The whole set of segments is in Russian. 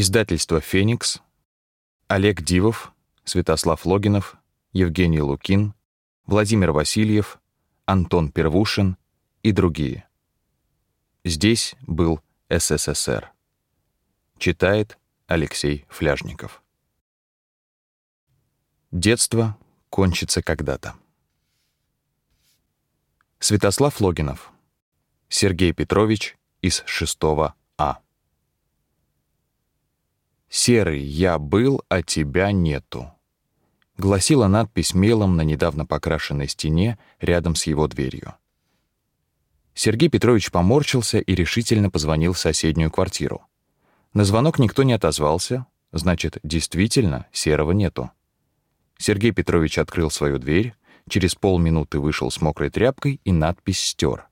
Издательство «Феникс», Олег Дивов, Святослав Логинов, Евгений Лукин, Владимир Васильев, Антон Первушин и другие. Здесь был СССР. Читает Алексей Фляжников. Детство кончится когда-то. Святослав Логинов. Сергей Петрович из 6 А. «Серый я был, а тебя нету», — гласила надпись мелом на недавно покрашенной стене рядом с его дверью. Сергей Петрович поморщился и решительно позвонил в соседнюю квартиру. На звонок никто не отозвался, значит, действительно, Серого нету. Сергей Петрович открыл свою дверь, через полминуты вышел с мокрой тряпкой и надпись стер.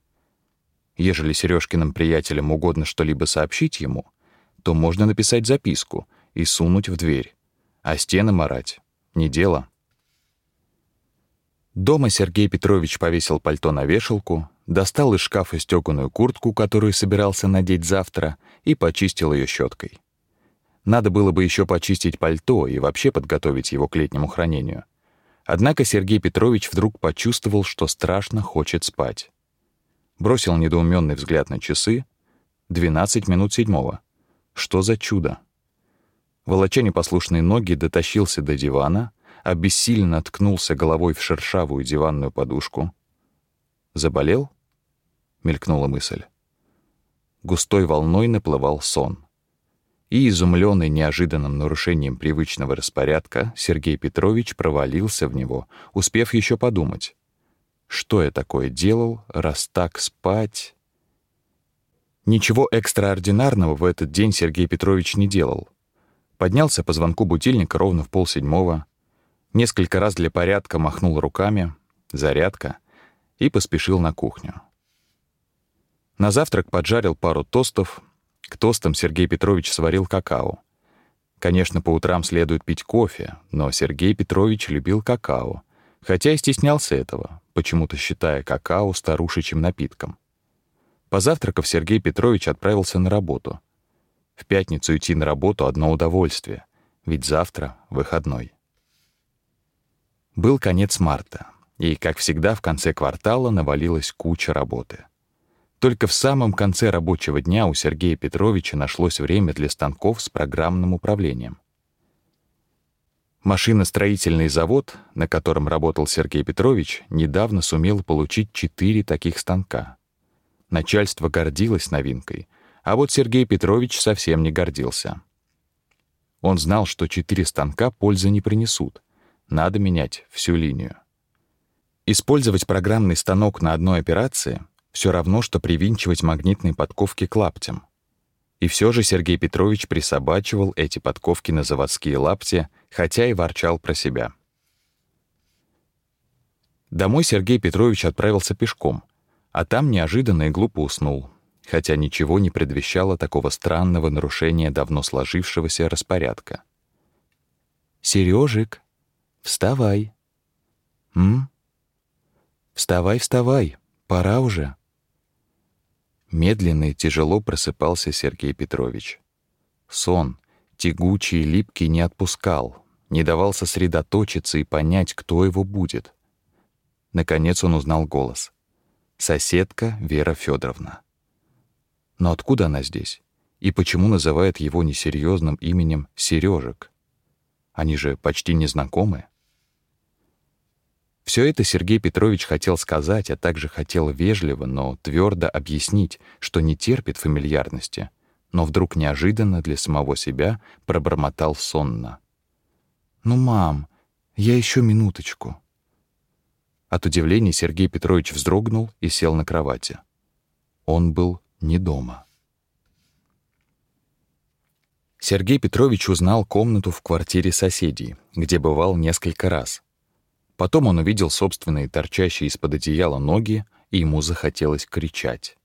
Ежели Сережкиным приятелям угодно что-либо сообщить ему, то можно написать записку и сунуть в дверь. А стены марать — не дело. Дома Сергей Петрович повесил пальто на вешалку, достал из шкафа стёганую куртку, которую собирался надеть завтра, и почистил ее щеткой. Надо было бы еще почистить пальто и вообще подготовить его к летнему хранению. Однако Сергей Петрович вдруг почувствовал, что страшно хочет спать. Бросил недоуменный взгляд на часы. 12 минут седьмого. Что за чудо? Волоча непослушные ноги, дотащился до дивана, обессильно ткнулся головой в шершавую диванную подушку. «Заболел?» — мелькнула мысль. Густой волной наплывал сон. И, изумленный неожиданным нарушением привычного распорядка, Сергей Петрович провалился в него, успев еще подумать. Что я такое делал, раз так спать? Ничего экстраординарного в этот день Сергей Петрович не делал. Поднялся по звонку будильника ровно в полседьмого, несколько раз для порядка махнул руками, зарядка, и поспешил на кухню. На завтрак поджарил пару тостов, к тостам Сергей Петрович сварил какао. Конечно, по утрам следует пить кофе, но Сергей Петрович любил какао, хотя и стеснялся этого, почему-то считая какао старушечьим напитком. Позавтракав, Сергей Петрович отправился на работу. В пятницу идти на работу — одно удовольствие, ведь завтра — выходной. Был конец марта, и, как всегда, в конце квартала навалилась куча работы — только в самом конце рабочего дня у Сергея Петровича нашлось время для станков с программным управлением. Машиностроительный завод, на котором работал Сергей Петрович, недавно сумел получить четыре таких станка. Начальство гордилось новинкой, а вот Сергей Петрович совсем не гордился. Он знал, что четыре станка пользы не принесут. Надо менять всю линию. Использовать программный станок на одной операции — все равно, что привинчивать магнитные подковки к лаптям. И все же Сергей Петрович присобачивал эти подковки на заводские лапти, хотя и ворчал про себя. Домой Сергей Петрович отправился пешком, а там неожиданно и глупо уснул, хотя ничего не предвещало такого странного нарушения давно сложившегося распорядка. «Сережик, вставай!» «М? Вставай, вставай, пора уже!» Медленно и тяжело просыпался Сергей Петрович. Сон, тягучий и липкий, не отпускал, не давал сосредоточиться и понять, кто его будет. Наконец он узнал голос. Соседка Вера Федоровна. Но откуда она здесь? И почему называет его несерьезным именем Сережек? Они же почти незнакомы. Все это Сергей Петрович хотел сказать, а также хотел вежливо, но твердо объяснить, что не терпит фамильярности, но вдруг неожиданно для самого себя пробормотал сонно. «Ну, мам, я еще минуточку». От удивления Сергей Петрович вздрогнул и сел на кровати. Он был не дома. Сергей Петрович узнал комнату в квартире соседей, где бывал несколько раз — Потом он увидел собственные торчащие из-под одеяла ноги, и ему захотелось кричать.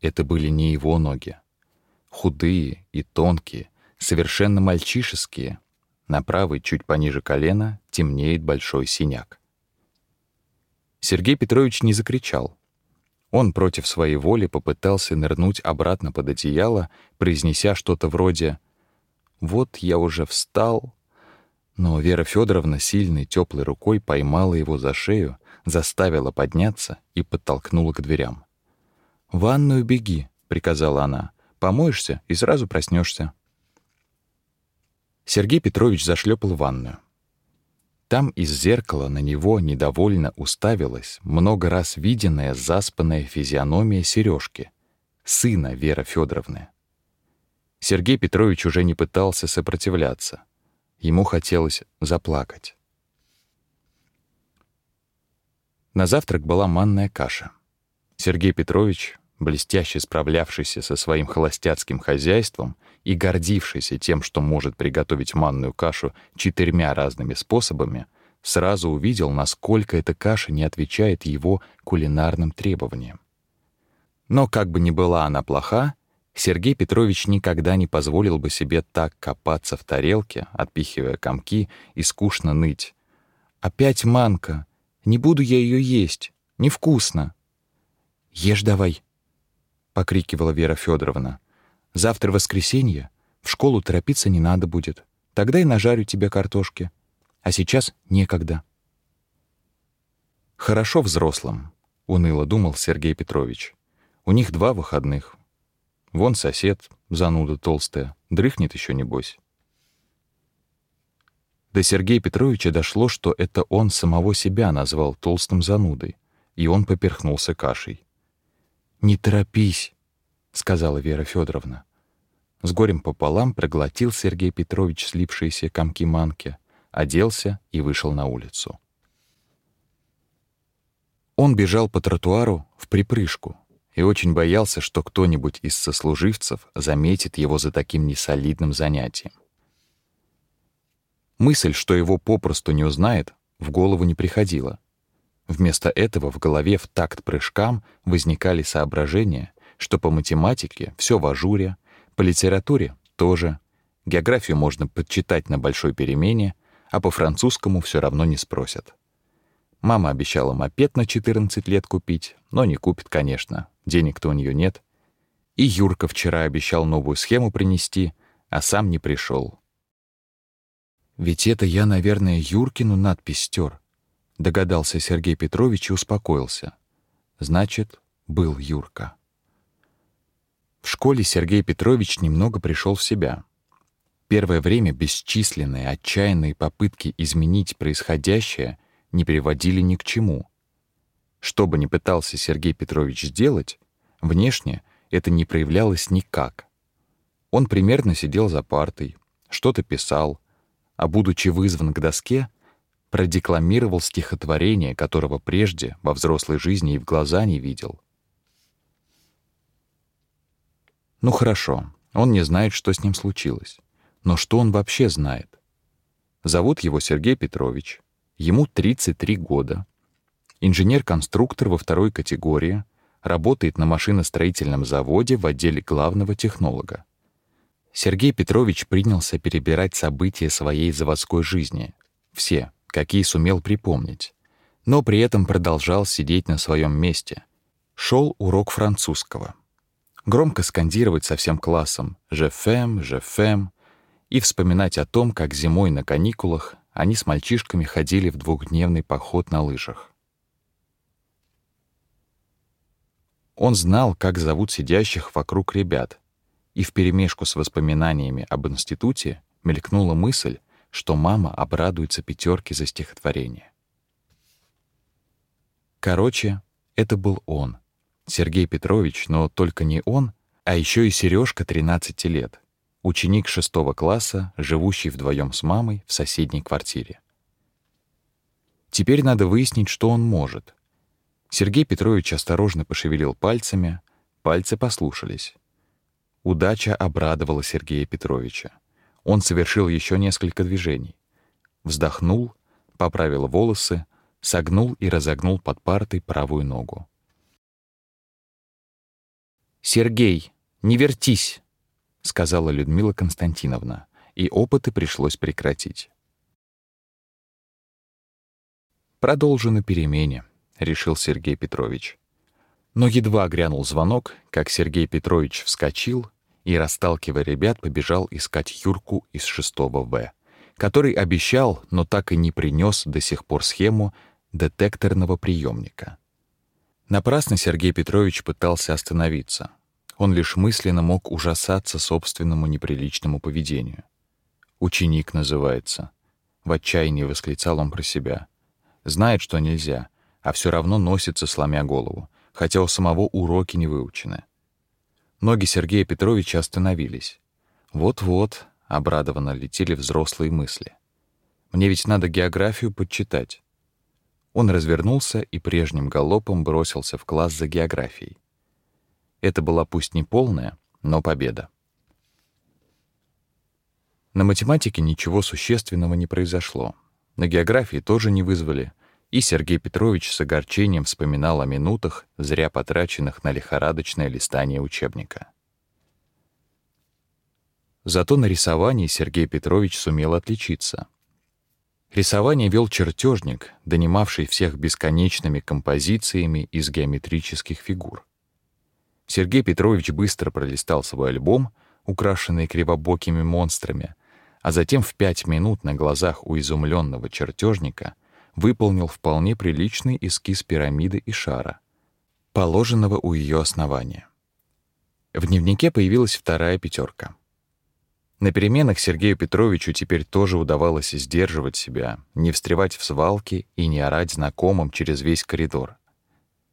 Это были не его ноги. Худые и тонкие, совершенно мальчишеские. На правой, чуть пониже колена, темнеет большой синяк. Сергей Петрович не закричал. Он против своей воли попытался нырнуть обратно под одеяло, произнеся что-то вроде Вот я уже встал, но Вера Федоровна сильной теплой рукой поймала его за шею, заставила подняться и подтолкнула к дверям. «В ванную беги», — приказала она. «Помоешься и сразу проснешься. Сергей Петрович зашлепал в ванную. Там из зеркала на него недовольно уставилась много раз виденная заспанная физиономия Сережки, сына Веры Федоровны. Сергей Петрович уже не пытался сопротивляться. Ему хотелось заплакать. На завтрак была манная каша. Сергей Петрович, блестяще справлявшийся со своим холостяцким хозяйством и гордившийся тем, что может приготовить манную кашу четырьмя разными способами, сразу увидел, насколько эта каша не отвечает его кулинарным требованиям. Но как бы ни была она плоха, Сергей Петрович никогда не позволил бы себе так копаться в тарелке, отпихивая комки и скучно ныть. «Опять манка! Не буду я ее есть! Невкусно!» «Ешь давай!» — покрикивала Вера Федоровна. «Завтра воскресенье, в школу торопиться не надо будет. Тогда и нажарю тебе картошки. А сейчас некогда». «Хорошо взрослым», — уныло думал Сергей Петрович. «У них два выходных, Вон сосед, зануда толстая, дрыхнет еще небось. До Сергея Петровича дошло, что это он самого себя назвал толстым занудой, и он поперхнулся кашей. «Не торопись», — сказала Вера Федоровна. С горем пополам проглотил Сергей Петрович слипшиеся комки манки, оделся и вышел на улицу. Он бежал по тротуару в припрыжку, и очень боялся, что кто-нибудь из сослуживцев заметит его за таким несолидным занятием. Мысль, что его попросту не узнает, в голову не приходила. Вместо этого в голове в такт прыжкам возникали соображения, что по математике все в ажуре, по литературе тоже, географию можно подчитать на большой перемене, а по французскому все равно не спросят. Мама обещала мопед на 14 лет купить, но не купит, конечно. Денег-то у нее нет. И Юрка вчера обещал новую схему принести, а сам не пришел. Ведь это я, наверное, Юркину надпись стер. Догадался Сергей Петрович и успокоился. Значит, был Юрка. В школе Сергей Петрович немного пришел в себя. Первое время бесчисленные отчаянные попытки изменить происходящее не приводили ни к чему. Что бы ни пытался Сергей Петрович сделать, внешне это не проявлялось никак. Он примерно сидел за партой, что-то писал, а будучи вызван к доске, продекламировал стихотворение, которого прежде во взрослой жизни и в глаза не видел. Ну хорошо, он не знает, что с ним случилось. Но что он вообще знает? Зовут его Сергей Петрович. Ему 33 года. Инженер-конструктор во второй категории, работает на машиностроительном заводе в отделе главного технолога. Сергей Петрович принялся перебирать события своей заводской жизни, все, какие сумел припомнить, но при этом продолжал сидеть на своем месте. Шел урок французского. Громко скандировать со всем классом «Je femme, je femme» и вспоминать о том, как зимой на каникулах они с мальчишками ходили в двухдневный поход на лыжах. Он знал, как зовут сидящих вокруг ребят, и вперемешку с воспоминаниями об институте мелькнула мысль, что мама обрадуется пятерке за стихотворение. Короче, это был он, Сергей Петрович, но только не он, а еще и Сережка 13 лет, ученик шестого класса, живущий вдвоем с мамой в соседней квартире. Теперь надо выяснить, что он может. Сергей Петрович осторожно пошевелил пальцами, пальцы послушались. Удача обрадовала Сергея Петровича. Он совершил еще несколько движений. Вздохнул, поправил волосы, согнул и разогнул под партой правую ногу. «Сергей, не вертись!» — сказала Людмила Константиновна, и опыты пришлось прекратить. «Продолжу на перемене», — решил Сергей Петрович. Но едва грянул звонок, как Сергей Петрович вскочил и, расталкивая ребят, побежал искать Юрку из шестого В, который обещал, но так и не принес до сих пор схему детекторного приемника. Напрасно Сергей Петрович пытался остановиться. Он лишь мысленно мог ужасаться собственному неприличному поведению. «Ученик называется», — в отчаянии восклицал он про себя. Знает, что нельзя, а все равно носится, сломя голову, хотя у самого уроки не выучены. Ноги Сергея Петровича остановились. Вот-вот, обрадованно летели взрослые мысли. Мне ведь надо географию подчитать. Он развернулся и прежним галопом бросился в класс за географией. Это была пусть не полная, но победа. На математике ничего существенного не произошло. На географии тоже не вызвали, и Сергей Петрович с огорчением вспоминал о минутах, зря потраченных на лихорадочное листание учебника. Зато на рисовании Сергей Петрович сумел отличиться. Рисование вел чертежник, донимавший всех бесконечными композициями из геометрических фигур. Сергей Петрович быстро пролистал свой альбом, украшенный кривобокими монстрами, а затем в пять минут на глазах у изумленного чертежника выполнил вполне приличный эскиз пирамиды и шара, положенного у ее основания. В дневнике появилась вторая пятерка. На переменах Сергею Петровичу теперь тоже удавалось сдерживать себя, не встревать в свалки и не орать знакомым через весь коридор.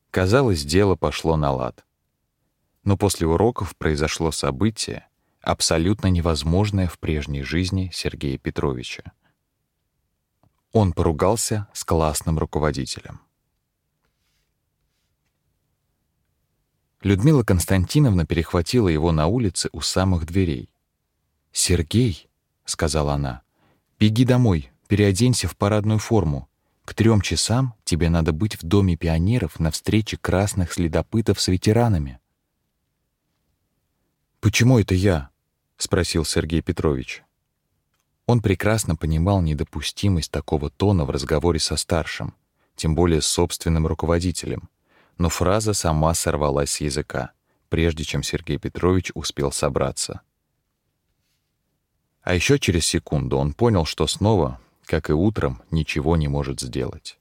Казалось, дело пошло на лад. Но после уроков произошло событие, абсолютно невозможное в прежней жизни Сергея Петровича. Он поругался с классным руководителем. Людмила Константиновна перехватила его на улице у самых дверей. «Сергей», — сказала она, — «беги домой, переоденься в парадную форму. К трем часам тебе надо быть в Доме пионеров на встрече красных следопытов с ветеранами». «Почему это я?» — спросил Сергей Петрович. Он прекрасно понимал недопустимость такого тона в разговоре со старшим, тем более с собственным руководителем. Но фраза сама сорвалась с языка, прежде чем Сергей Петрович успел собраться. А еще через секунду он понял, что снова, как и утром, ничего не может сделать.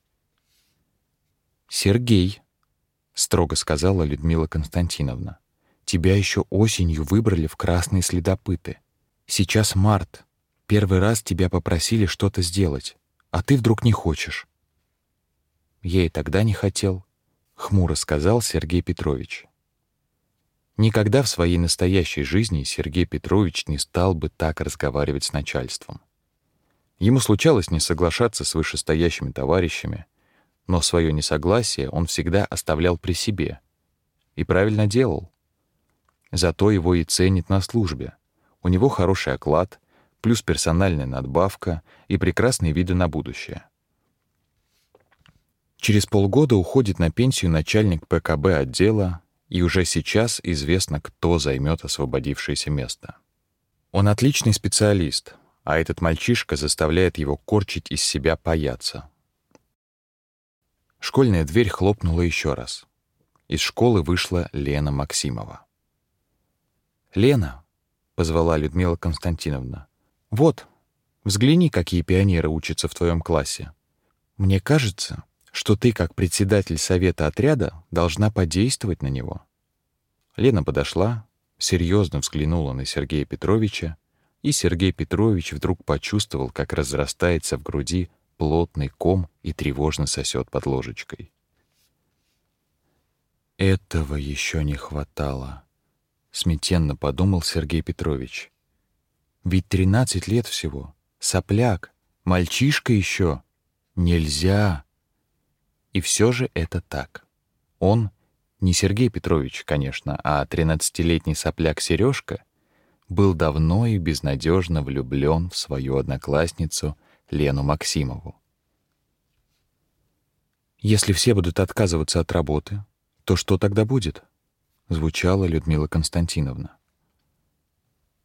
«Сергей», — строго сказала Людмила Константиновна, — «тебя еще осенью выбрали в красные следопыты. Сейчас март, Первый раз тебя попросили что-то сделать, а ты вдруг не хочешь. Я и тогда не хотел, хмуро сказал Сергей Петрович. Никогда в своей настоящей жизни Сергей Петрович не стал бы так разговаривать с начальством. Ему случалось не соглашаться с вышестоящими товарищами, но свое несогласие он всегда оставлял при себе. И правильно делал. Зато его и ценят на службе. У него хороший оклад, плюс персональная надбавка и прекрасные виды на будущее. Через полгода уходит на пенсию начальник ПКБ отдела, и уже сейчас известно, кто займет освободившееся место. Он отличный специалист, а этот мальчишка заставляет его корчить из себя паяться. Школьная дверь хлопнула еще раз. Из школы вышла Лена Максимова. «Лена», — позвала Людмила Константиновна, вот, взгляни, какие пионеры учатся в твоем классе. Мне кажется, что ты, как председатель совета отряда, должна подействовать на него. Лена подошла, серьезно взглянула на Сергея Петровича, и Сергей Петрович вдруг почувствовал, как разрастается в груди плотный ком и тревожно сосет под ложечкой. Этого еще не хватало, смятенно подумал Сергей Петрович. Ведь тринадцать лет всего. Сопляк. Мальчишка еще. Нельзя. И все же это так. Он, не Сергей Петрович, конечно, а тринадцатилетний сопляк Сережка, был давно и безнадежно влюблен в свою одноклассницу Лену Максимову. Если все будут отказываться от работы, то что тогда будет? звучала Людмила Константиновна.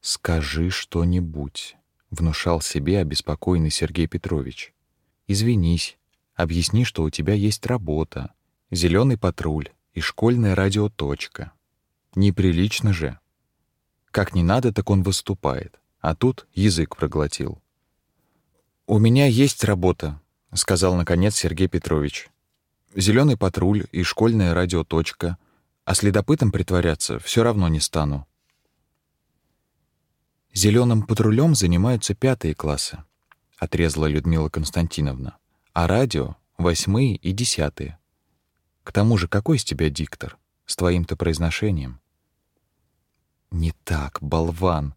«Скажи что-нибудь», — внушал себе обеспокоенный Сергей Петрович. «Извинись, объясни, что у тебя есть работа, зеленый патруль и школьная радиоточка. Неприлично же». Как не надо, так он выступает. А тут язык проглотил. «У меня есть работа», — сказал наконец Сергей Петрович. Зеленый патруль и школьная радиоточка, а следопытом притворяться все равно не стану. Зеленым патрулем занимаются пятые классы, отрезала Людмила Константиновна, а радио — восьмые и десятые. К тому же какой из тебя диктор? С твоим-то произношением. Не так, болван,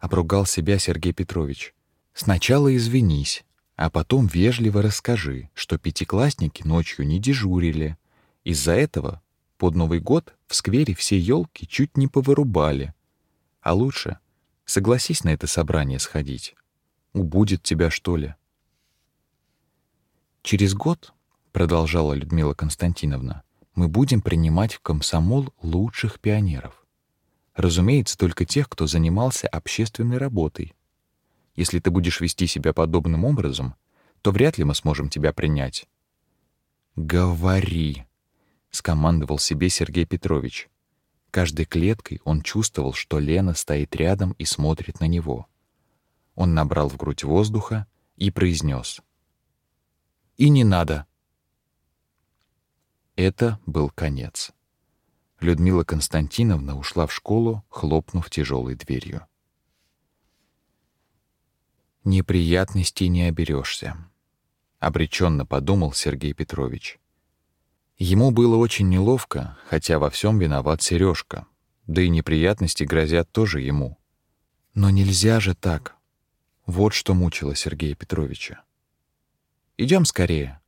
обругал себя Сергей Петрович. Сначала извинись, а потом вежливо расскажи, что пятиклассники ночью не дежурили. Из-за этого под Новый год в сквере все елки чуть не повырубали. А лучше согласись на это собрание сходить. Убудет тебя, что ли? Через год, продолжала Людмила Константиновна, мы будем принимать в комсомол лучших пионеров. Разумеется, только тех, кто занимался общественной работой, если ты будешь вести себя подобным образом, то вряд ли мы сможем тебя принять. Говори, скомандовал себе Сергей Петрович. Каждой клеткой он чувствовал, что Лена стоит рядом и смотрит на него. Он набрал в грудь воздуха и произнес: "И не надо". Это был конец. Людмила Константиновна ушла в школу, хлопнув тяжелой дверью. Неприятностей не оберешься, обреченно подумал Сергей Петрович. Ему было очень неловко, хотя во всем виноват Сережка, да и неприятности грозят тоже ему. Но нельзя же так. Вот что мучило Сергея Петровича. Идем скорее,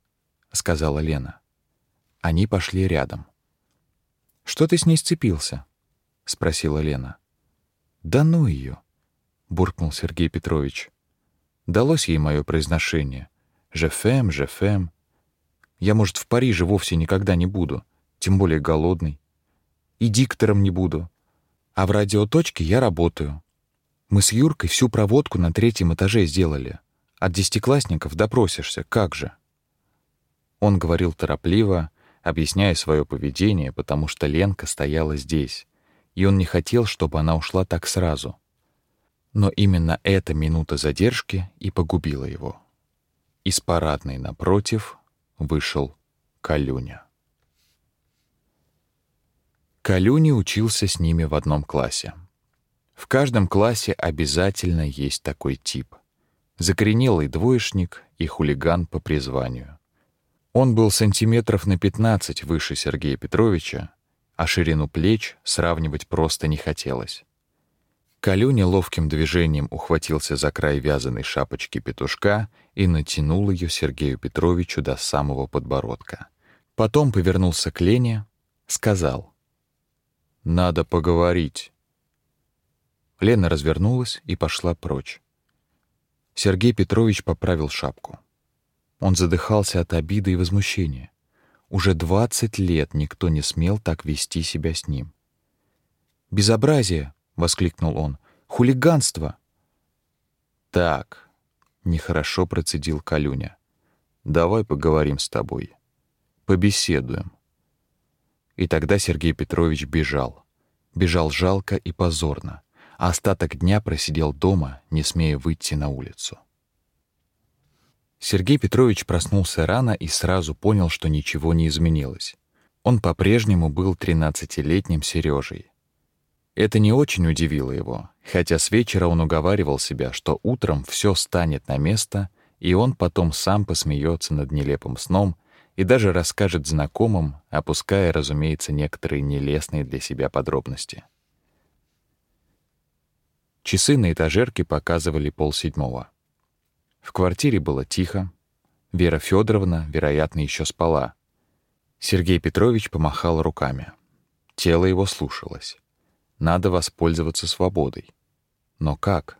сказала Лена. Они пошли рядом. Что ты с ней сцепился? спросила Лена. Да ну ее, буркнул Сергей Петрович. Далось ей мое произношение. «Жефем, жефем». Я, может, в Париже вовсе никогда не буду, тем более голодный. И диктором не буду. А в радиоточке я работаю. Мы с Юркой всю проводку на третьем этаже сделали. От десятиклассников допросишься, как же. Он говорил торопливо, объясняя свое поведение, потому что Ленка стояла здесь, и он не хотел, чтобы она ушла так сразу. Но именно эта минута задержки и погубила его. Из парадной напротив вышел Калюня. Калюня учился с ними в одном классе. В каждом классе обязательно есть такой тип: закоренелый двоечник и хулиган по призванию. Он был сантиметров на 15 выше Сергея Петровича, а ширину плеч сравнивать просто не хотелось. Калюня ловким движением ухватился за край вязаной шапочки петушка и натянул ее Сергею Петровичу до самого подбородка. Потом повернулся к Лене, сказал: "Надо поговорить". Лена развернулась и пошла прочь. Сергей Петрович поправил шапку. Он задыхался от обиды и возмущения. Уже двадцать лет никто не смел так вести себя с ним. Безобразие, воскликнул он. Хулиганство. Так, нехорошо процедил Калюня. Давай поговорим с тобой. Побеседуем. И тогда Сергей Петрович бежал. Бежал жалко и позорно, а остаток дня просидел дома, не смея выйти на улицу. Сергей Петрович проснулся рано и сразу понял, что ничего не изменилось. Он по-прежнему был тринадцатилетним Сережей, это не очень удивило его, хотя с вечера он уговаривал себя, что утром все станет на место, и он потом сам посмеется над нелепым сном и даже расскажет знакомым, опуская, разумеется, некоторые нелестные для себя подробности. Часы на этажерке показывали полседьмого. В квартире было тихо. Вера Федоровна, вероятно, еще спала. Сергей Петрович помахал руками. Тело его слушалось. Надо воспользоваться свободой. Но как?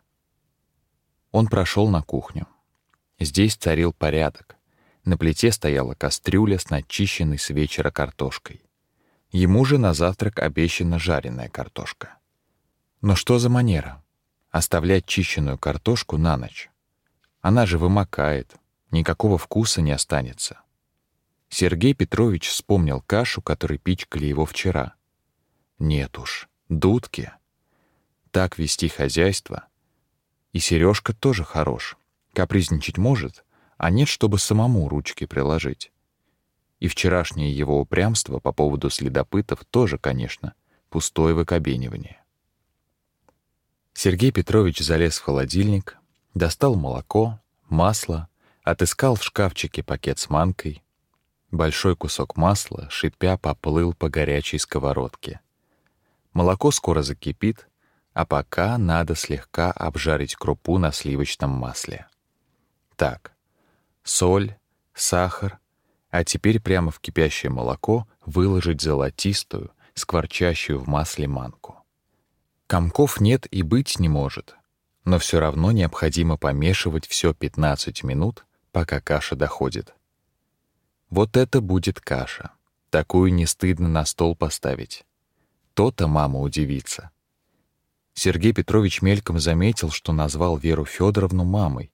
Он прошел на кухню. Здесь царил порядок. На плите стояла кастрюля с начищенной с вечера картошкой. Ему же на завтрак обещана жареная картошка. Но что за манера? Оставлять чищенную картошку на ночь. Она же вымокает, никакого вкуса не останется. Сергей Петрович вспомнил кашу, которой пичкали его вчера. Нет уж, Дудки. так вести хозяйство. И Сережка тоже хорош. Капризничать может, а нет, чтобы самому ручки приложить. И вчерашнее его упрямство по поводу следопытов тоже, конечно, пустое выкобенивание. Сергей Петрович залез в холодильник, достал молоко, масло, отыскал в шкафчике пакет с манкой. Большой кусок масла, шипя, поплыл по горячей сковородке. Молоко скоро закипит, а пока надо слегка обжарить крупу на сливочном масле. Так, соль, сахар, а теперь прямо в кипящее молоко выложить золотистую, скворчащую в масле манку. Комков нет и быть не может, но все равно необходимо помешивать все 15 минут, пока каша доходит. Вот это будет каша. Такую не стыдно на стол поставить. То-то мама удивится. Сергей Петрович мельком заметил, что назвал Веру Федоровну мамой.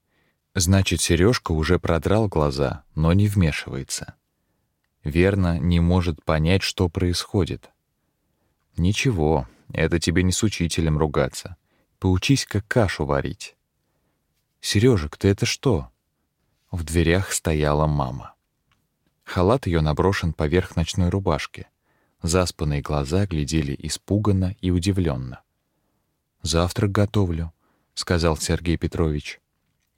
Значит, Сережка уже продрал глаза, но не вмешивается. Верно, не может понять, что происходит. Ничего, это тебе не с учителем ругаться. Поучись, как кашу варить. Сережек, ты это что? В дверях стояла мама. Халат ее наброшен поверх ночной рубашки. Заспанные глаза глядели испуганно и удивленно. Завтрак готовлю, сказал Сергей Петрович.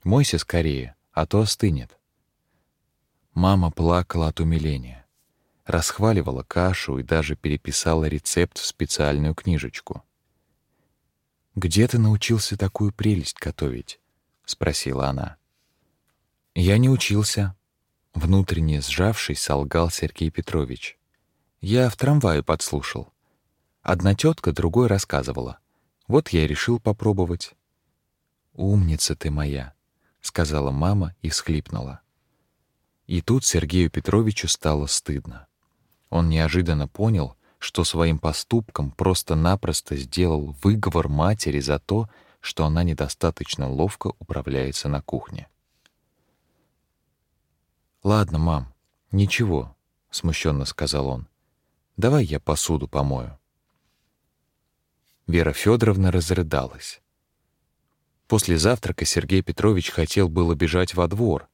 Мойся скорее, а то остынет. Мама плакала от умиления, расхваливала кашу и даже переписала рецепт в специальную книжечку. Где ты научился такую прелесть готовить? спросила она. Я не учился, внутренне сжавшись, солгал Сергей Петрович. Я в трамвае подслушал. Одна тетка другой рассказывала. Вот я и решил попробовать. Умница ты моя, сказала мама и всхлипнула. И тут Сергею Петровичу стало стыдно. Он неожиданно понял, что своим поступком просто-напросто сделал выговор матери за то, что она недостаточно ловко управляется на кухне. Ладно, мам, ничего, смущенно сказал он. Давай я посуду помою. Вера Федоровна разрыдалась. После завтрака Сергей Петрович хотел было бежать во двор,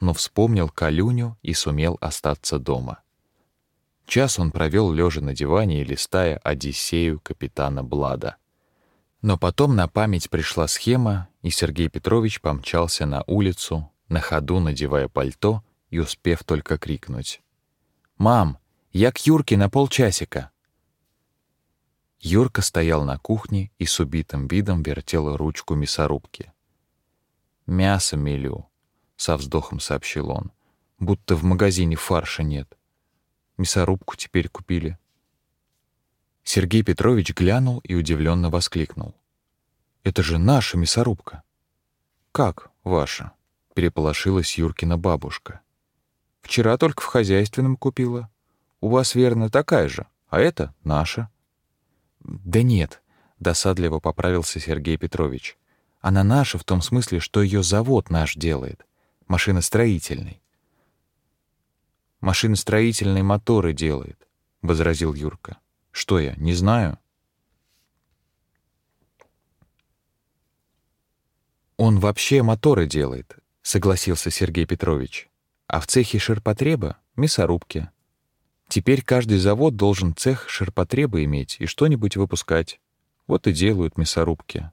но вспомнил Калюню и сумел остаться дома. Час он провел лежа на диване и листая Одиссею капитана Блада. Но потом на память пришла схема, и Сергей Петрович помчался на улицу, на ходу надевая пальто и успев только крикнуть: "Мам, я к Юрке на полчасика". Юрка стоял на кухне и с убитым видом вертел ручку мясорубки. «Мясо мелю», — со вздохом сообщил он, будто в магазине фарша нет. Мясорубку теперь купили. Сергей Петрович глянул и удивленно воскликнул. «Это же наша мясорубка!» «Как ваша?» — переполошилась Юркина бабушка. «Вчера только в хозяйственном купила. У вас, верно, такая же, а это наша». Да нет, досадливо поправился Сергей Петрович. Она наша в том смысле, что ее завод наш делает, машиностроительный. Машиностроительные моторы делает, возразил Юрка. Что я, не знаю? Он вообще моторы делает, согласился Сергей Петрович. А в цехе ширпотреба мясорубки. Теперь каждый завод должен цех ширпотреба иметь и что-нибудь выпускать. Вот и делают мясорубки.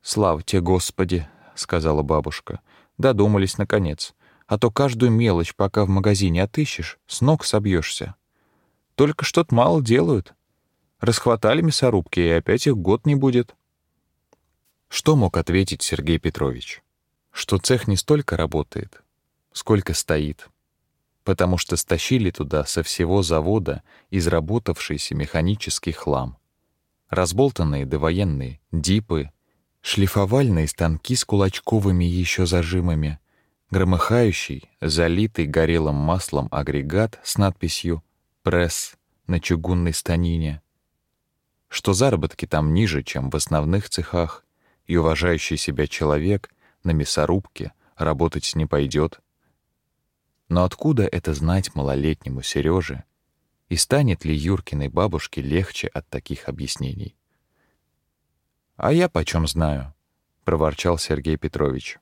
«Слава тебе, Господи!» — сказала бабушка. «Додумались, наконец. А то каждую мелочь, пока в магазине отыщешь, с ног собьешься. Только что-то мало делают. Расхватали мясорубки, и опять их год не будет». Что мог ответить Сергей Петрович? Что цех не столько работает, сколько стоит потому что стащили туда со всего завода изработавшийся механический хлам. Разболтанные довоенные дипы, шлифовальные станки с кулачковыми еще зажимами, громыхающий, залитый горелым маслом агрегат с надписью «Пресс» на чугунной станине. Что заработки там ниже, чем в основных цехах, и уважающий себя человек на мясорубке работать не пойдет — но откуда это знать малолетнему Сереже? И станет ли Юркиной бабушке легче от таких объяснений? А я почем знаю, проворчал Сергей Петрович.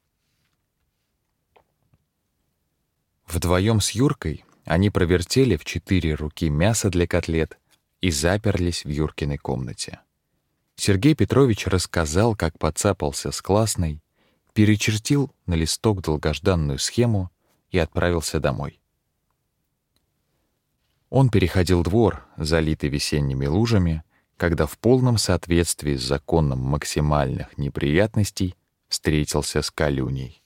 Вдвоем с Юркой они провертели в четыре руки мясо для котлет и заперлись в Юркиной комнате. Сергей Петрович рассказал, как подцапался с классной, перечертил на листок долгожданную схему и отправился домой. Он переходил двор, залитый весенними лужами, когда в полном соответствии с законом максимальных неприятностей встретился с Калюней.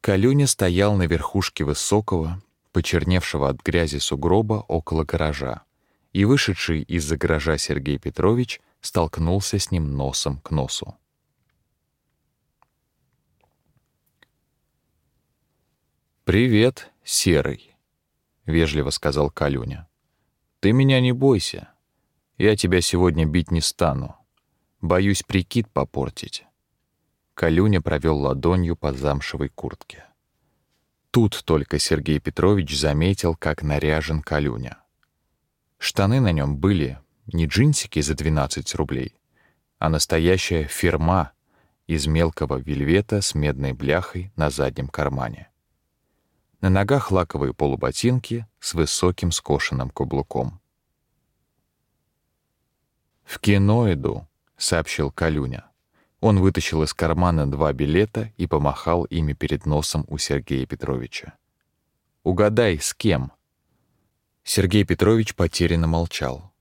Калюня стоял на верхушке высокого, почерневшего от грязи сугроба около гаража и вышедший из-за гаража Сергей Петрович столкнулся с ним носом к носу. «Привет, Серый», — вежливо сказал Калюня. «Ты меня не бойся. Я тебя сегодня бить не стану. Боюсь прикид попортить». Калюня провел ладонью по замшевой куртке. Тут только Сергей Петрович заметил, как наряжен Калюня. Штаны на нем были не джинсики за 12 рублей, а настоящая фирма из мелкого вельвета с медной бляхой на заднем кармане. На ногах лаковые полуботинки с высоким скошенным каблуком. «В кино иду», — сообщил Калюня. Он вытащил из кармана два билета и помахал ими перед носом у Сергея Петровича. «Угадай, с кем?» Сергей Петрович потерянно молчал.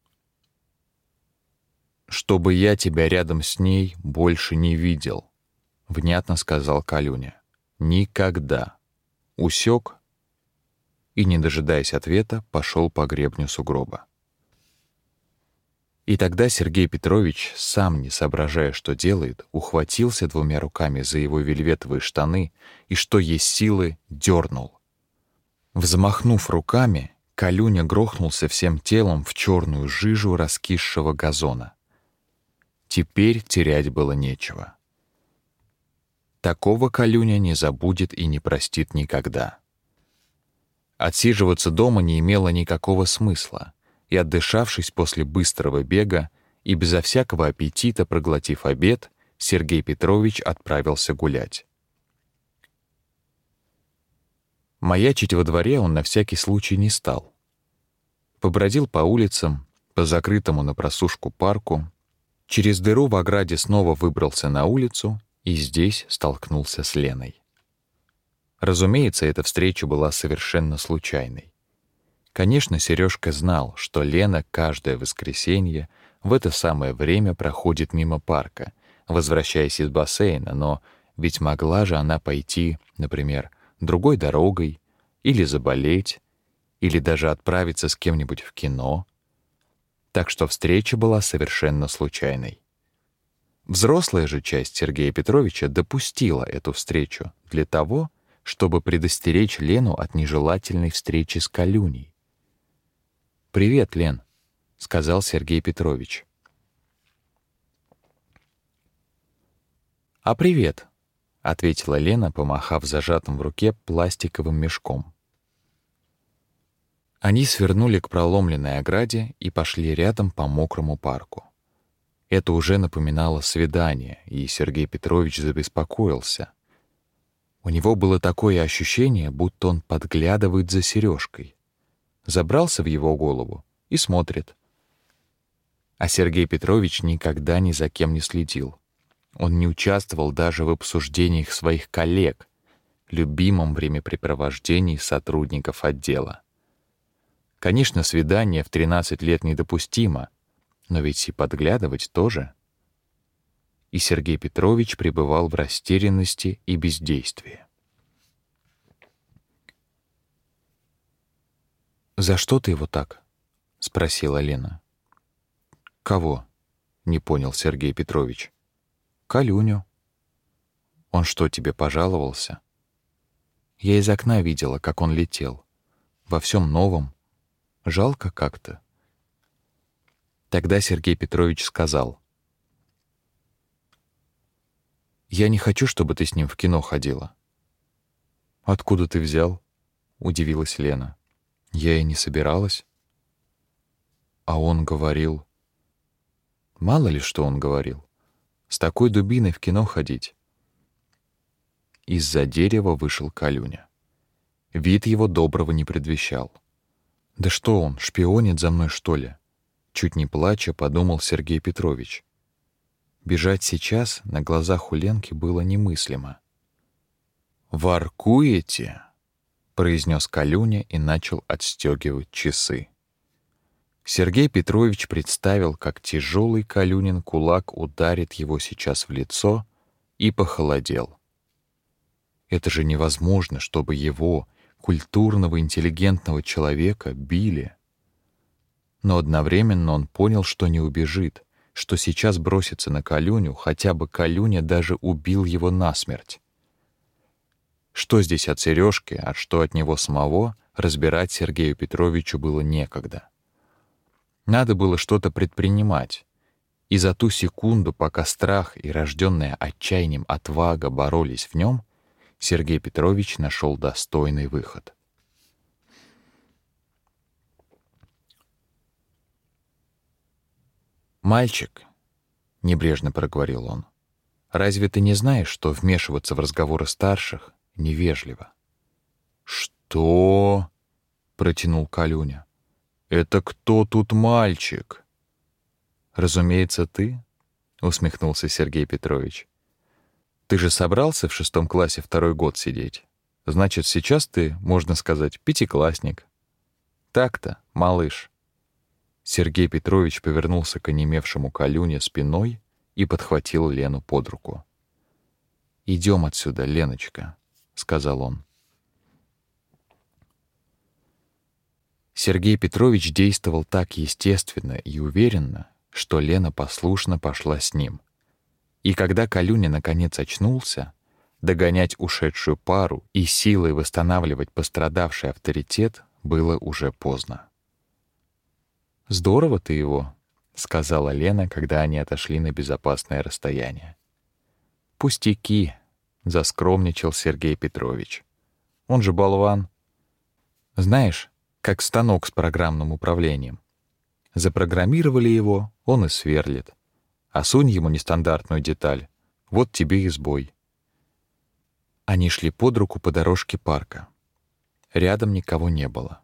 «Чтобы я тебя рядом с ней больше не видел», — внятно сказал Калюня. «Никогда». Усек и, не дожидаясь ответа, пошел по гребню сугроба. И тогда Сергей Петрович, сам не соображая, что делает, ухватился двумя руками за его вельветовые штаны и, что есть силы, дернул. Взмахнув руками, Калюня грохнулся всем телом в черную жижу раскисшего газона. Теперь терять было нечего. Такого Калюня не забудет и не простит никогда. Отсиживаться дома не имело никакого смысла, и отдышавшись после быстрого бега и безо всякого аппетита проглотив обед, Сергей Петрович отправился гулять. Маячить во дворе он на всякий случай не стал. Побродил по улицам, по закрытому на просушку парку, через дыру в ограде снова выбрался на улицу и здесь столкнулся с Леной. Разумеется, эта встреча была совершенно случайной. Конечно, Сережка знал, что Лена каждое воскресенье в это самое время проходит мимо парка, возвращаясь из бассейна, но ведь могла же она пойти, например, другой дорогой, или заболеть, или даже отправиться с кем-нибудь в кино. Так что встреча была совершенно случайной. Взрослая же часть Сергея Петровича допустила эту встречу для того, чтобы предостеречь Лену от нежелательной встречи с Калюней. «Привет, Лен», — сказал Сергей Петрович. «А привет», — ответила Лена, помахав зажатым в руке пластиковым мешком. Они свернули к проломленной ограде и пошли рядом по мокрому парку. Это уже напоминало свидание, и Сергей Петрович забеспокоился. У него было такое ощущение, будто он подглядывает за Сережкой. Забрался в его голову и смотрит. А Сергей Петрович никогда ни за кем не следил. Он не участвовал даже в обсуждениях своих коллег, любимом времяпрепровождении сотрудников отдела. Конечно, свидание в 13 лет недопустимо, но ведь и подглядывать тоже. И Сергей Петрович пребывал в растерянности и бездействии. «За что ты его так?» — спросила Лена. «Кого?» — не понял Сергей Петрович. Калюню. Он что, тебе пожаловался? Я из окна видела, как он летел. Во всем новом. Жалко как-то. Тогда Сергей Петрович сказал. «Я не хочу, чтобы ты с ним в кино ходила». «Откуда ты взял?» — удивилась Лена. «Я и не собиралась». А он говорил, Мало ли что он говорил. С такой дубиной в кино ходить. Из-за дерева вышел Калюня. Вид его доброго не предвещал. Да что он, шпионит за мной, что ли? Чуть не плача, подумал Сергей Петрович. Бежать сейчас на глазах у Ленки было немыслимо. «Воркуете?» — произнес Калюня и начал отстегивать часы. Сергей Петрович представил, как тяжелый Калюнин кулак ударит его сейчас в лицо, и похолодел. Это же невозможно, чтобы его, культурного, интеллигентного человека, били. Но одновременно он понял, что не убежит, что сейчас бросится на Калюню, хотя бы Калюня даже убил его насмерть. Что здесь от Сережки, а что от него самого, разбирать Сергею Петровичу было некогда. Надо было что-то предпринимать. И за ту секунду, пока страх и рожденная отчаянием отвага боролись в нем, Сергей Петрович нашел достойный выход. «Мальчик», — небрежно проговорил он, — «разве ты не знаешь, что вмешиваться в разговоры старших невежливо?» «Что?» — протянул Калюня. «Это кто тут мальчик?» «Разумеется, ты», — усмехнулся Сергей Петрович. «Ты же собрался в шестом классе второй год сидеть. Значит, сейчас ты, можно сказать, пятиклассник. Так-то, малыш». Сергей Петрович повернулся к онемевшему Калюне спиной и подхватил Лену под руку. «Идем отсюда, Леночка», — сказал он. Сергей Петрович действовал так естественно и уверенно, что Лена послушно пошла с ним. И когда Калюня наконец очнулся, догонять ушедшую пару и силой восстанавливать пострадавший авторитет было уже поздно. «Здорово ты его», — сказала Лена, когда они отошли на безопасное расстояние. «Пустяки», — заскромничал Сергей Петрович. «Он же болван. Знаешь, как станок с программным управлением. Запрограммировали его, он и сверлит. А сунь ему нестандартную деталь, вот тебе и сбой. Они шли под руку по дорожке парка. Рядом никого не было.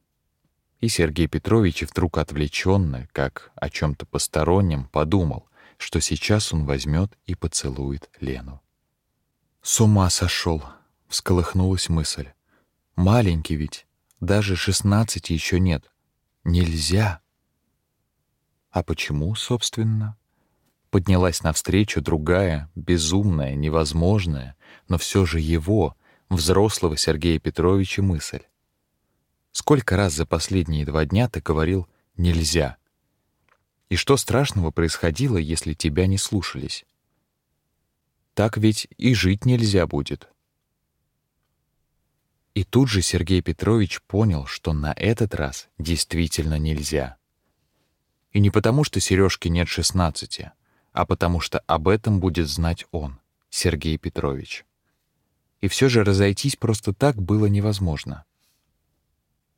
И Сергей Петрович вдруг отвлеченно, как о чем то постороннем, подумал, что сейчас он возьмет и поцелует Лену. С ума сошел, всколыхнулась мысль. Маленький ведь, даже шестнадцати еще нет. Нельзя. А почему, собственно? Поднялась навстречу другая, безумная, невозможная, но все же его, взрослого Сергея Петровича, мысль. Сколько раз за последние два дня ты говорил «нельзя»? И что страшного происходило, если тебя не слушались? Так ведь и жить нельзя будет. И тут же Сергей Петрович понял, что на этот раз действительно нельзя. И не потому, что Сережке нет шестнадцати, а потому что об этом будет знать он, Сергей Петрович. И все же разойтись просто так было невозможно.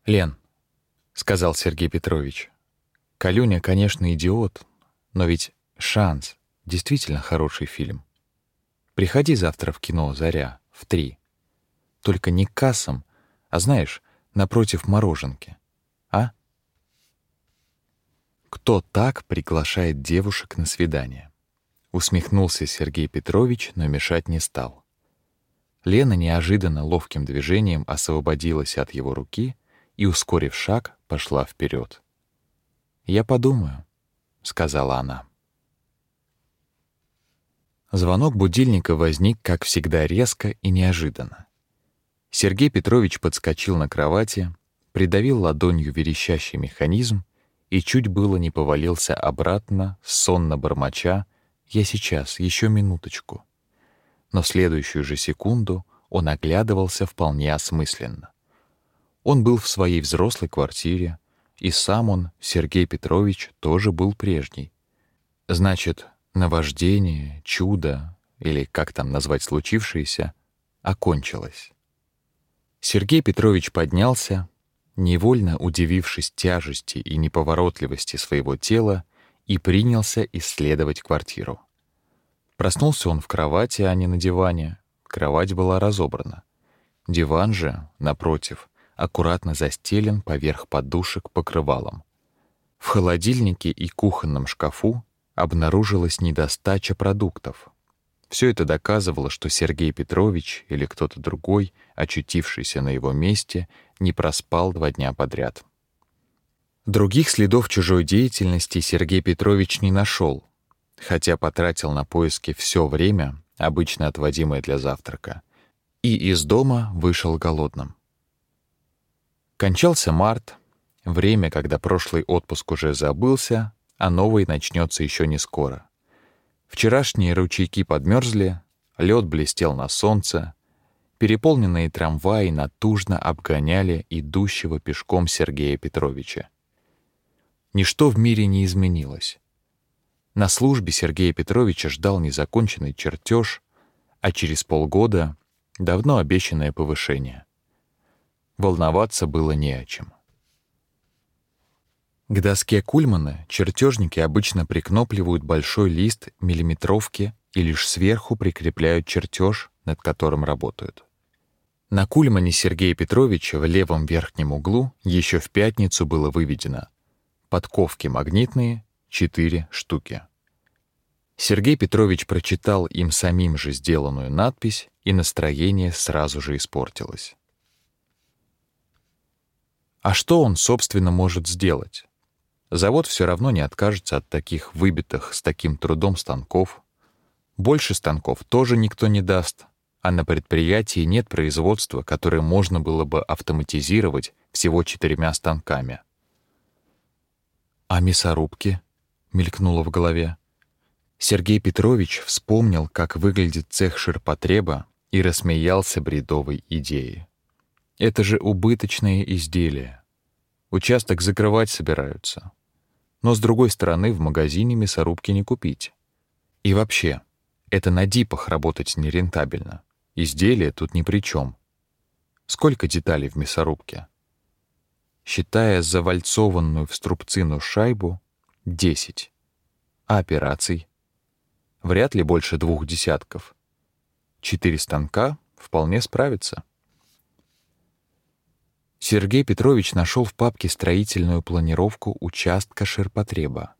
«Лен», — сказал Сергей Петрович, — «Калюня, конечно, идиот, но ведь «Шанс» — действительно хороший фильм. Приходи завтра в кино «Заря» в три. Только не к кассам, а знаешь, напротив мороженки. А? Кто так приглашает девушек на свидание? Усмехнулся Сергей Петрович, но мешать не стал. Лена неожиданно ловким движением освободилась от его руки и, ускорив шаг, пошла вперед. Я подумаю, сказала она. Звонок будильника возник, как всегда, резко и неожиданно. Сергей Петрович подскочил на кровати, придавил ладонью верещащий механизм и чуть было не повалился обратно, сонно бормоча: "Я сейчас, еще минуточку". Но в следующую же секунду он оглядывался вполне осмысленно. Он был в своей взрослой квартире, и сам он, Сергей Петрович, тоже был прежний. Значит, наваждение, чудо или как там назвать случившееся окончилось. Сергей Петрович поднялся, невольно удивившись тяжести и неповоротливости своего тела, и принялся исследовать квартиру. Проснулся он в кровати, а не на диване. Кровать была разобрана. Диван же, напротив, аккуратно застелен поверх подушек покрывалом. В холодильнике и кухонном шкафу обнаружилась недостача продуктов. Все это доказывало, что Сергей Петрович или кто-то другой, очутившийся на его месте, не проспал два дня подряд. Других следов чужой деятельности Сергей Петрович не нашел, хотя потратил на поиски все время, обычно отводимое для завтрака, и из дома вышел голодным. Кончался март, время, когда прошлый отпуск уже забылся, а новый начнется еще не скоро. Вчерашние ручейки подмерзли, лед блестел на солнце, переполненные трамваи натужно обгоняли идущего пешком Сергея Петровича. Ничто в мире не изменилось. На службе Сергея Петровича ждал незаконченный чертеж, а через полгода — давно обещанное повышение. Волноваться было не о чем. К доске Кульмана чертежники обычно прикнопливают большой лист миллиметровки и лишь сверху прикрепляют чертеж, над которым работают. На Кульмане Сергея Петровича в левом верхнем углу еще в пятницу было выведено подковки магнитные — четыре штуки. Сергей Петрович прочитал им самим же сделанную надпись, и настроение сразу же испортилось. А что он, собственно, может сделать? Завод все равно не откажется от таких выбитых с таким трудом станков. Больше станков тоже никто не даст, а на предприятии нет производства, которое можно было бы автоматизировать всего четырьмя станками. А мясорубки? мелькнуло в голове. Сергей Петрович вспомнил, как выглядит цех ширпотреба, и рассмеялся бредовой идее. Это же убыточные изделия. Участок закрывать собираются. Но с другой стороны, в магазине мясорубки не купить. И вообще, это на дипах работать нерентабельно. Изделие тут ни при чем. Сколько деталей в мясорубке? считая завальцованную в струбцину шайбу, 10. А операций? Вряд ли больше двух десятков. Четыре станка вполне справятся. Сергей Петрович нашел в папке строительную планировку участка ширпотреба.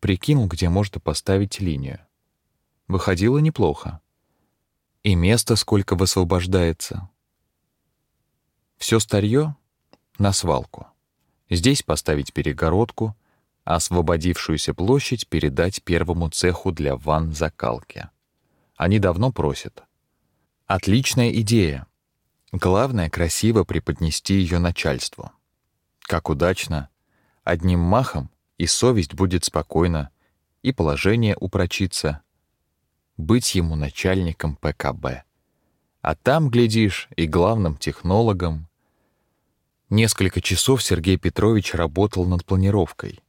Прикинул, где можно поставить линию. Выходило неплохо. И место сколько высвобождается. Все старье на свалку. Здесь поставить перегородку, освободившуюся площадь передать первому цеху для ванн закалки. Они давно просят. Отличная идея. Главное красиво преподнести ее начальству. Как удачно. Одним махом и совесть будет спокойна, и положение упрочится. Быть ему начальником ПКБ. А там, глядишь, и главным технологом, Несколько часов Сергей Петрович работал над планировкой.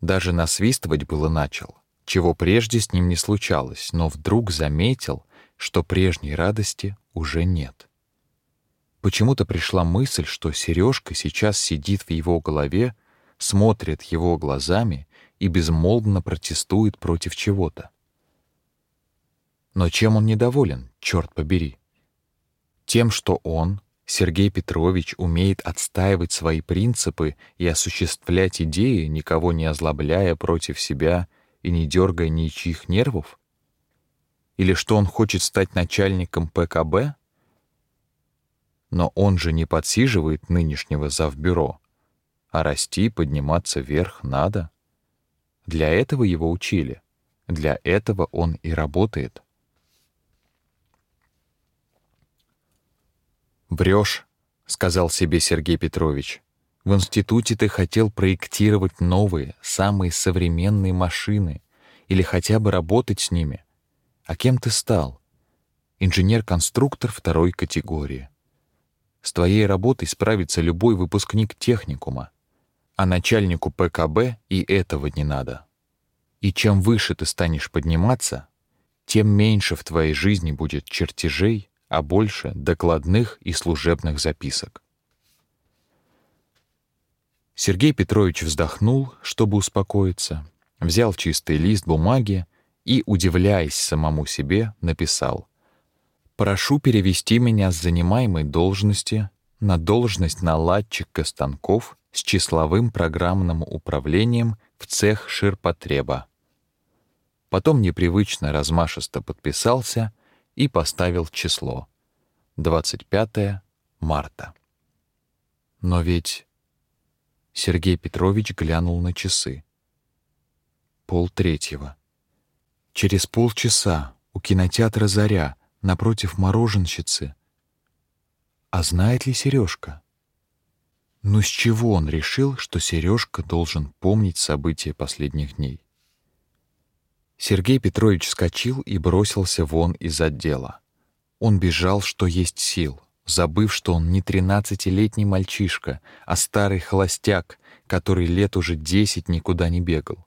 Даже насвистывать было начал, чего прежде с ним не случалось, но вдруг заметил, что прежней радости уже нет. Почему-то пришла мысль, что Сережка сейчас сидит в его голове, смотрит его глазами и безмолвно протестует против чего-то. Но чем он недоволен, черт побери? Тем, что он, Сергей Петрович умеет отстаивать свои принципы и осуществлять идеи, никого не озлобляя против себя и не дергая ничьих нервов? Или что он хочет стать начальником ПКБ? Но он же не подсиживает нынешнего завбюро, а расти, подниматься вверх надо. Для этого его учили, для этого он и работает. Врешь, сказал себе Сергей Петрович. В институте ты хотел проектировать новые, самые современные машины или хотя бы работать с ними. А кем ты стал? Инженер-конструктор второй категории. С твоей работой справится любой выпускник техникума, а начальнику ПКБ и этого не надо. И чем выше ты станешь подниматься, тем меньше в твоей жизни будет чертежей, а больше докладных и служебных записок. Сергей Петрович вздохнул, чтобы успокоиться, взял чистый лист бумаги и, удивляясь самому себе, написал «Прошу перевести меня с занимаемой должности на должность наладчика станков с числовым программным управлением в цех ширпотреба». Потом непривычно размашисто подписался и поставил число — 25 марта. Но ведь Сергей Петрович глянул на часы. Пол третьего. Через полчаса у кинотеатра «Заря» напротив мороженщицы. А знает ли Сережка? Ну с чего он решил, что Сережка должен помнить события последних дней? Сергей Петрович вскочил и бросился вон из отдела. Он бежал, что есть сил, забыв, что он не тринадцатилетний мальчишка, а старый холостяк, который лет уже десять никуда не бегал.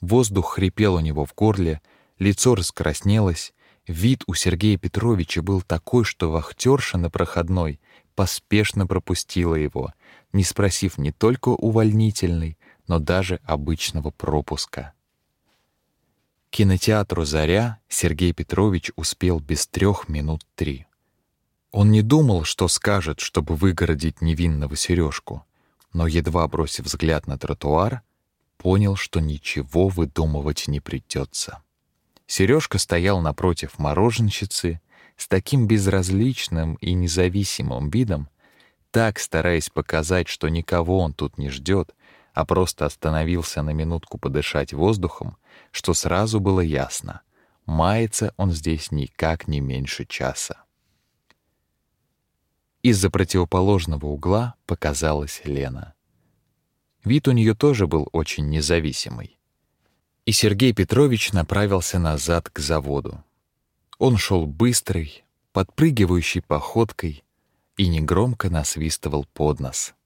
Воздух хрипел у него в горле, лицо раскраснелось, вид у Сергея Петровича был такой, что вахтерша на проходной поспешно пропустила его, не спросив не только увольнительный, но даже обычного пропуска кинотеатру «Заря» Сергей Петрович успел без трех минут три. Он не думал, что скажет, чтобы выгородить невинного Сережку, но, едва бросив взгляд на тротуар, понял, что ничего выдумывать не придется. Сережка стоял напротив мороженщицы с таким безразличным и независимым видом, так стараясь показать, что никого он тут не ждет, а просто остановился на минутку подышать воздухом, что сразу было ясно — мается он здесь никак не меньше часа. Из-за противоположного угла показалась Лена. Вид у нее тоже был очень независимый. И Сергей Петрович направился назад к заводу. Он шел быстрой, подпрыгивающей походкой и негромко насвистывал под нос —